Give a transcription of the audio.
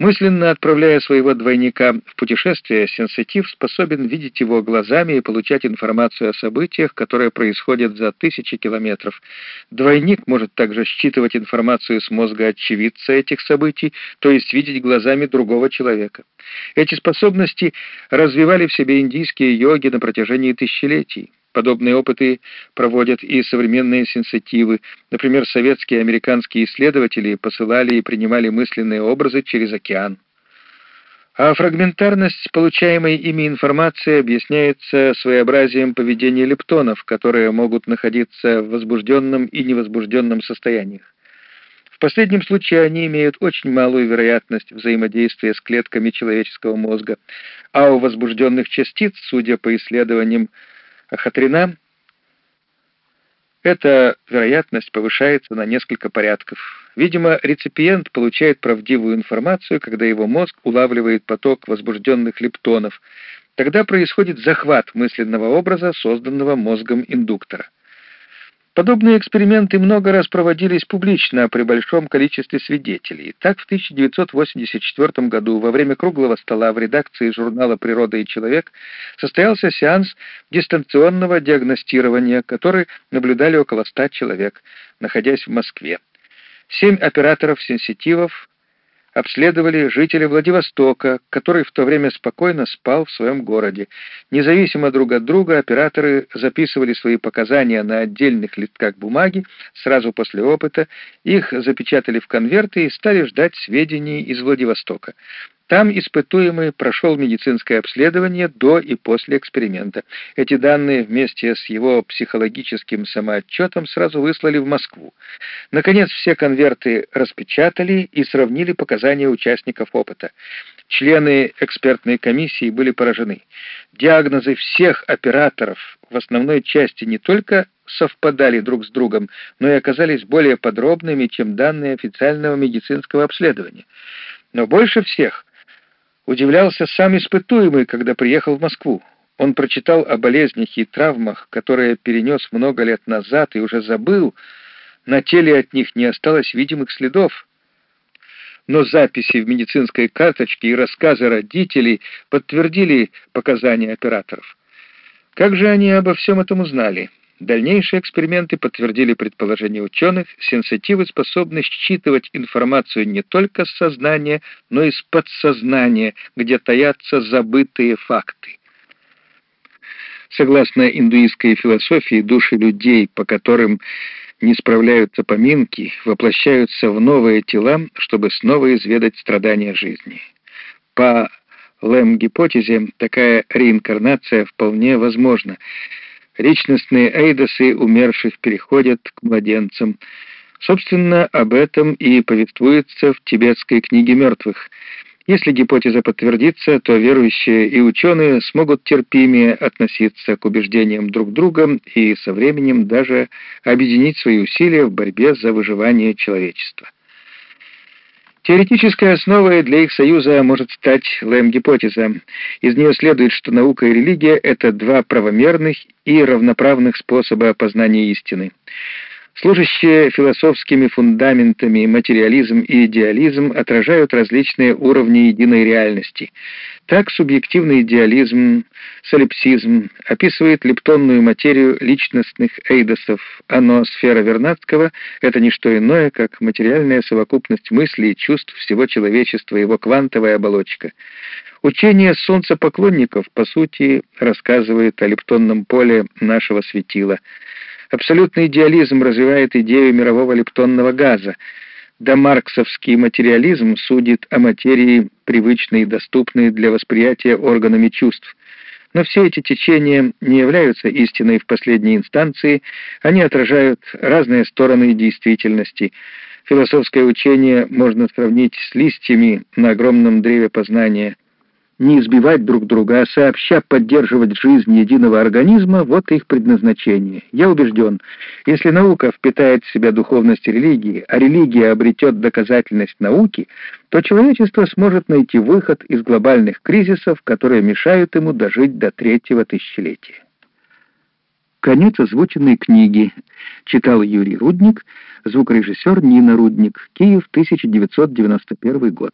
Мысленно отправляя своего двойника в путешествие, сенситив способен видеть его глазами и получать информацию о событиях, которые происходят за тысячи километров. Двойник может также считывать информацию с мозга очевидца этих событий, то есть видеть глазами другого человека. Эти способности развивали в себе индийские йоги на протяжении тысячелетий. Подобные опыты проводят и современные сенситивы. Например, советские и американские исследователи посылали и принимали мысленные образы через океан. А фрагментарность получаемой ими информации объясняется своеобразием поведения лептонов, которые могут находиться в возбужденном и невозбужденном состояниях. В последнем случае они имеют очень малую вероятность взаимодействия с клетками человеческого мозга, а у возбужденных частиц, судя по исследованиям Хатрина, эта вероятность повышается на несколько порядков. Видимо, реципиент получает правдивую информацию, когда его мозг улавливает поток возбужденных лептонов. Тогда происходит захват мысленного образа, созданного мозгом индуктора. Подобные эксперименты много раз проводились публично при большом количестве свидетелей. Так, в 1984 году во время круглого стола в редакции журнала «Природа и человек» состоялся сеанс дистанционного диагностирования, который наблюдали около ста человек, находясь в Москве. Семь операторов-сенситивов обследовали жителя Владивостока, который в то время спокойно спал в своем городе. Независимо друг от друга, операторы записывали свои показания на отдельных листках бумаги сразу после опыта, их запечатали в конверты и стали ждать сведений из Владивостока. Там испытуемый прошел медицинское обследование до и после эксперимента. Эти данные вместе с его психологическим самоотчетом сразу выслали в Москву. Наконец, все конверты распечатали и сравнили показания участников опыта. Члены экспертной комиссии были поражены. Диагнозы всех операторов в основной части не только совпадали друг с другом, но и оказались более подробными, чем данные официального медицинского обследования. Но больше всех Удивлялся сам испытуемый, когда приехал в Москву. Он прочитал о болезнях и травмах, которые перенес много лет назад и уже забыл. На теле от них не осталось видимых следов. Но записи в медицинской карточке и рассказы родителей подтвердили показания операторов. Как же они обо всем этом узнали? Дальнейшие эксперименты подтвердили предположение ученых, сенситивы способны считывать информацию не только с сознания, но и с подсознания, где таятся забытые факты. Согласно индуистской философии, души людей, по которым не справляются поминки, воплощаются в новые тела, чтобы снова изведать страдания жизни. По Лэм-гипотезе такая реинкарнация вполне возможна, Личностные эйдосы умерших переходят к младенцам. Собственно, об этом и повествуется в тибетской книге мертвых. Если гипотеза подтвердится, то верующие и ученые смогут терпимее относиться к убеждениям друг друга и со временем даже объединить свои усилия в борьбе за выживание человечества. Теоретической основой для их союза может стать Лэм-гипотеза. Из нее следует, что наука и религия — это два правомерных и равноправных способа познания истины. Служащие философскими фундаментами материализм и идеализм отражают различные уровни единой реальности. Так субъективный идеализм, солипсизм описывает лептонную материю личностных эйдосов, а ноосфера Вернадского — это не что иное, как материальная совокупность мыслей и чувств всего человечества, его квантовая оболочка. Учение солнцепоклонников, по сути, рассказывает о лептонном поле нашего светила — Абсолютный идеализм развивает идею мирового лептонного газа. Да марксовский материализм судит о материи, привычной и доступной для восприятия органами чувств. Но все эти течения не являются истиной в последней инстанции, они отражают разные стороны действительности. Философское учение можно сравнить с листьями на огромном древе познания – не избивать друг друга, а сообща поддерживать жизнь единого организма — вот их предназначение. Я убежден, если наука впитает в себя духовность религии, а религия обретет доказательность науки, то человечество сможет найти выход из глобальных кризисов, которые мешают ему дожить до третьего тысячелетия. Конец озвученной книги. Читал Юрий Рудник, звукорежиссер Нина Рудник, Киев, 1991 год.